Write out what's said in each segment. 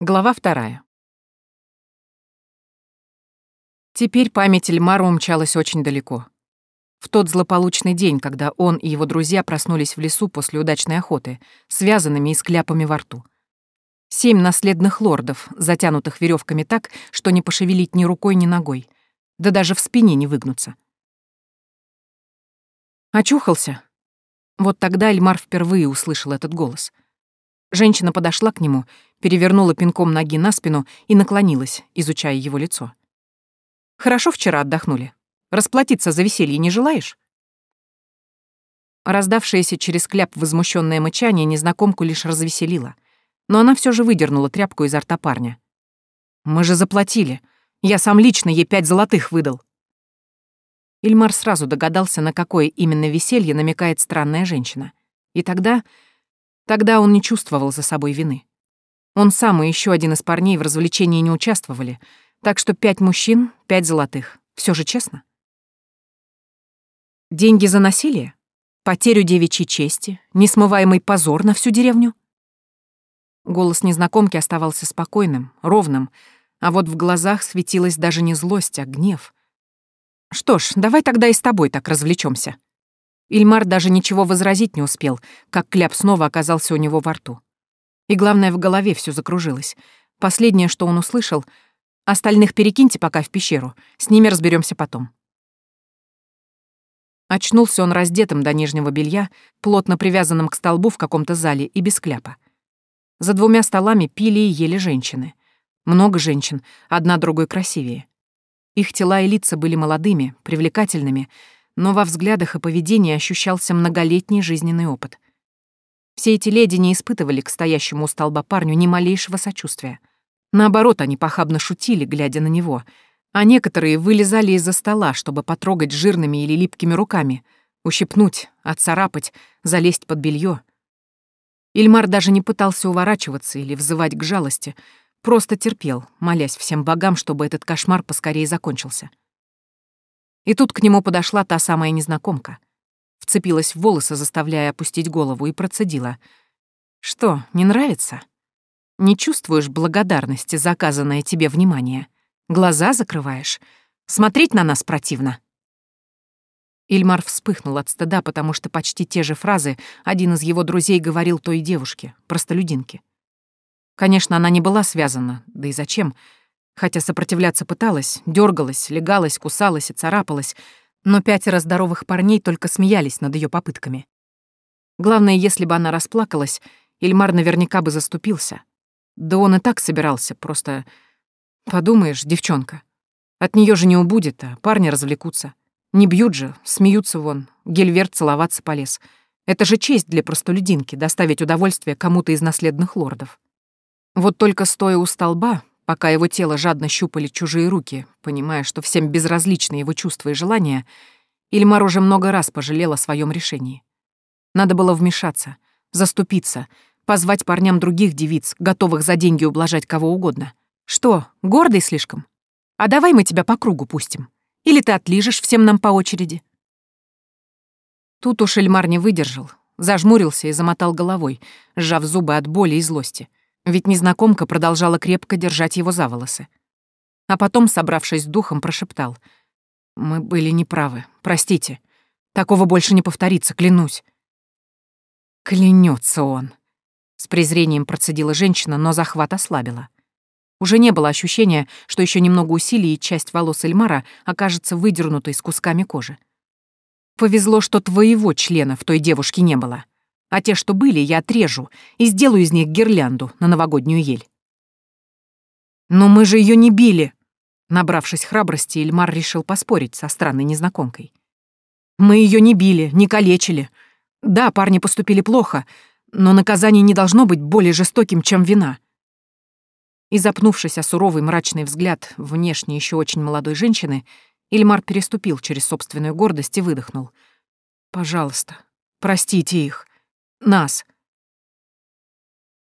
Глава вторая. Теперь память Эльмара умчалась очень далеко. В тот злополучный день, когда он и его друзья проснулись в лесу после удачной охоты, связанными и с кляпами во рту. Семь наследных лордов, затянутых веревками так, что не пошевелить ни рукой, ни ногой, да даже в спине не выгнуться. Очухался. Вот тогда Эльмар впервые услышал этот голос. Женщина подошла к нему, перевернула пинком ноги на спину и наклонилась, изучая его лицо. «Хорошо вчера отдохнули. Расплатиться за веселье не желаешь?» Раздавшееся через кляп возмущенное мычание незнакомку лишь развеселило, но она все же выдернула тряпку изо рта парня. «Мы же заплатили. Я сам лично ей пять золотых выдал». Ильмар сразу догадался, на какое именно веселье намекает странная женщина. И тогда... Тогда он не чувствовал за собой вины. Он сам и еще один из парней в развлечении не участвовали, так что пять мужчин, пять золотых. Все же честно. Деньги за насилие? Потерю девичьей чести? Несмываемый позор на всю деревню? Голос незнакомки оставался спокойным, ровным, а вот в глазах светилась даже не злость, а гнев. Что ж, давай тогда и с тобой так развлечемся. Ильмар даже ничего возразить не успел, как кляп снова оказался у него во рту. И главное, в голове все закружилось. Последнее, что он услышал — «Остальных перекиньте пока в пещеру, с ними разберемся потом». Очнулся он раздетым до нижнего белья, плотно привязанным к столбу в каком-то зале и без кляпа. За двумя столами пили и ели женщины. Много женщин, одна другой красивее. Их тела и лица были молодыми, привлекательными, но во взглядах и поведении ощущался многолетний жизненный опыт. Все эти леди не испытывали к стоящему у столба парню ни малейшего сочувствия. Наоборот, они похабно шутили, глядя на него, а некоторые вылезали из-за стола, чтобы потрогать жирными или липкими руками, ущипнуть, отцарапать, залезть под белье. Ильмар даже не пытался уворачиваться или взывать к жалости — Просто терпел, молясь всем богам, чтобы этот кошмар поскорее закончился. И тут к нему подошла та самая незнакомка. Вцепилась в волосы, заставляя опустить голову, и процедила. «Что, не нравится? Не чувствуешь благодарности за оказанное тебе внимание? Глаза закрываешь? Смотреть на нас противно?» Ильмар вспыхнул от стыда, потому что почти те же фразы один из его друзей говорил той девушке, простолюдинке. Конечно, она не была связана, да и зачем? Хотя сопротивляться пыталась, дергалась, легалась, кусалась и царапалась, но пятеро здоровых парней только смеялись над ее попытками. Главное, если бы она расплакалась, Ильмар наверняка бы заступился. Да он и так собирался, просто... Подумаешь, девчонка. От нее же не убудет, а парни развлекутся. Не бьют же, смеются вон. Гельверт целоваться полез. Это же честь для простолюдинки — доставить удовольствие кому-то из наследных лордов. Вот только стоя у столба, пока его тело жадно щупали чужие руки, понимая, что всем безразличны его чувства и желания, Ильмар уже много раз пожалел о своем решении. Надо было вмешаться, заступиться, позвать парням других девиц, готовых за деньги ублажать кого угодно. Что, гордый слишком? А давай мы тебя по кругу пустим. Или ты отлижешь всем нам по очереди? Тут уж Эльмар не выдержал, зажмурился и замотал головой, сжав зубы от боли и злости ведь незнакомка продолжала крепко держать его за волосы. А потом, собравшись с духом, прошептал. «Мы были неправы. Простите. Такого больше не повторится, клянусь». Клянется он. С презрением процедила женщина, но захват ослабила. Уже не было ощущения, что еще немного усилий и часть волос Эльмара окажется выдернутой с кусками кожи. Повезло, что твоего члена в той девушке не было а те, что были, я отрежу и сделаю из них гирлянду на новогоднюю ель. «Но мы же ее не били!» Набравшись храбрости, Ильмар решил поспорить со странной незнакомкой. «Мы ее не били, не калечили. Да, парни поступили плохо, но наказание не должно быть более жестоким, чем вина». И запнувшись о суровый мрачный взгляд внешне еще очень молодой женщины, Ильмар переступил через собственную гордость и выдохнул. «Пожалуйста, простите их. Нас.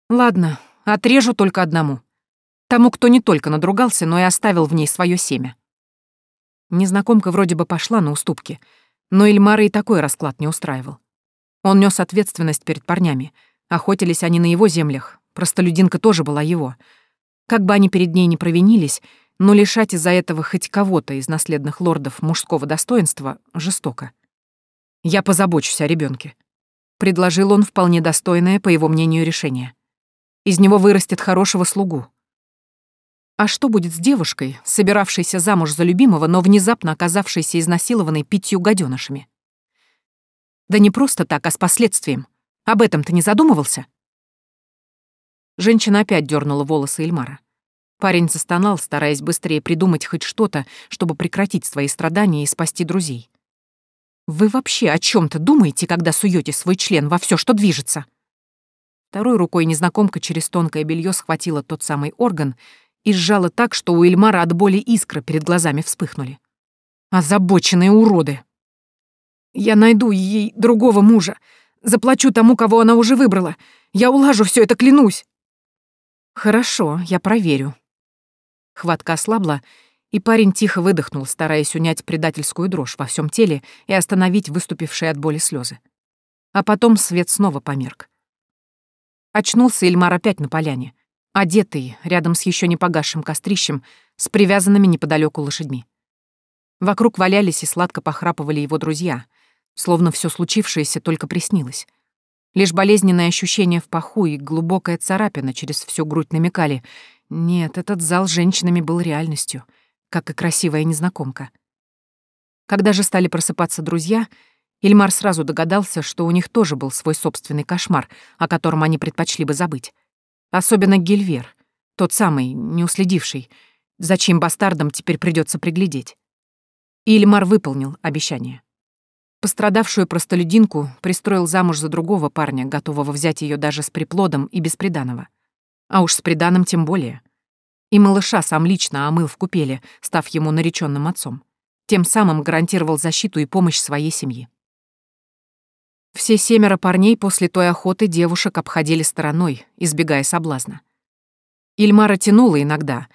Ладно, отрежу только одному. Тому, кто не только надругался, но и оставил в ней свое семя. Незнакомка вроде бы пошла на уступки, но Ильмара и такой расклад не устраивал. Он нес ответственность перед парнями. Охотились они на его землях, простолюдинка тоже была его. Как бы они перед ней не провинились, но лишать из-за этого хоть кого-то из наследных лордов мужского достоинства жестоко. «Я позабочусь о ребенке, предложил он вполне достойное, по его мнению, решение. «Из него вырастет хорошего слугу». А что будет с девушкой, собиравшейся замуж за любимого, но внезапно оказавшейся изнасилованной пятью гаденышами? Да не просто так, а с последствием. Об этом ты не задумывался? Женщина опять дернула волосы Эльмара. Парень застонал, стараясь быстрее придумать хоть что-то, чтобы прекратить свои страдания и спасти друзей. «Вы вообще о чем то думаете, когда суете свой член во все, что движется?» Второй рукой незнакомка через тонкое белье схватила тот самый орган и сжала так, что у Эльмара от боли искры перед глазами вспыхнули. «Озабоченные уроды!» «Я найду ей другого мужа. Заплачу тому, кого она уже выбрала. Я улажу все это, клянусь!» «Хорошо, я проверю». Хватка ослабла, и парень тихо выдохнул, стараясь унять предательскую дрожь во всем теле и остановить выступившие от боли слезы. А потом свет снова померк. Очнулся Ильмар опять на поляне, одетый, рядом с еще не погасшим кострищем, с привязанными неподалеку лошадьми. Вокруг валялись и сладко похрапывали его друзья, словно все случившееся только приснилось. Лишь болезненное ощущение в паху и глубокая царапина через всю грудь намекали. Нет, этот зал с женщинами был реальностью, как и красивая незнакомка. Когда же стали просыпаться друзья, Ильмар сразу догадался, что у них тоже был свой собственный кошмар, о котором они предпочли бы забыть. Особенно Гильвер, тот самый, не уследивший, зачем бастардам теперь придется приглядеть. И Ильмар выполнил обещание. Пострадавшую простолюдинку пристроил замуж за другого парня, готового взять ее даже с приплодом и без приданого. А уж с приданым тем более. И малыша сам лично омыл в купеле, став ему нареченным отцом. Тем самым гарантировал защиту и помощь своей семьи. Все семеро парней после той охоты девушек обходили стороной, избегая соблазна. Ильмара тянула иногда,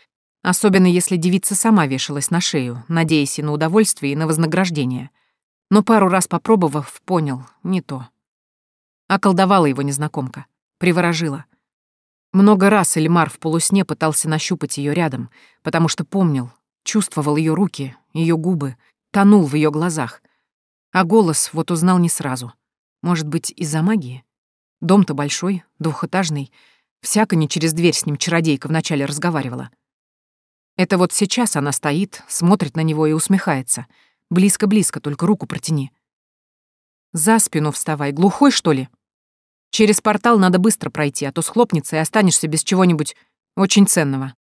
особенно если девица сама вешалась на шею, надеясь и на удовольствие, и на вознаграждение — но пару раз попробовав, понял — не то. Околдовала его незнакомка, приворожила. Много раз Эльмар в полусне пытался нащупать ее рядом, потому что помнил, чувствовал ее руки, ее губы, тонул в ее глазах. А голос вот узнал не сразу. Может быть, из-за магии? Дом-то большой, двухэтажный. Всяко не через дверь с ним чародейка вначале разговаривала. Это вот сейчас она стоит, смотрит на него и усмехается — Близко-близко, только руку протяни. За спину вставай, глухой, что ли? Через портал надо быстро пройти, а то схлопнется и останешься без чего-нибудь очень ценного.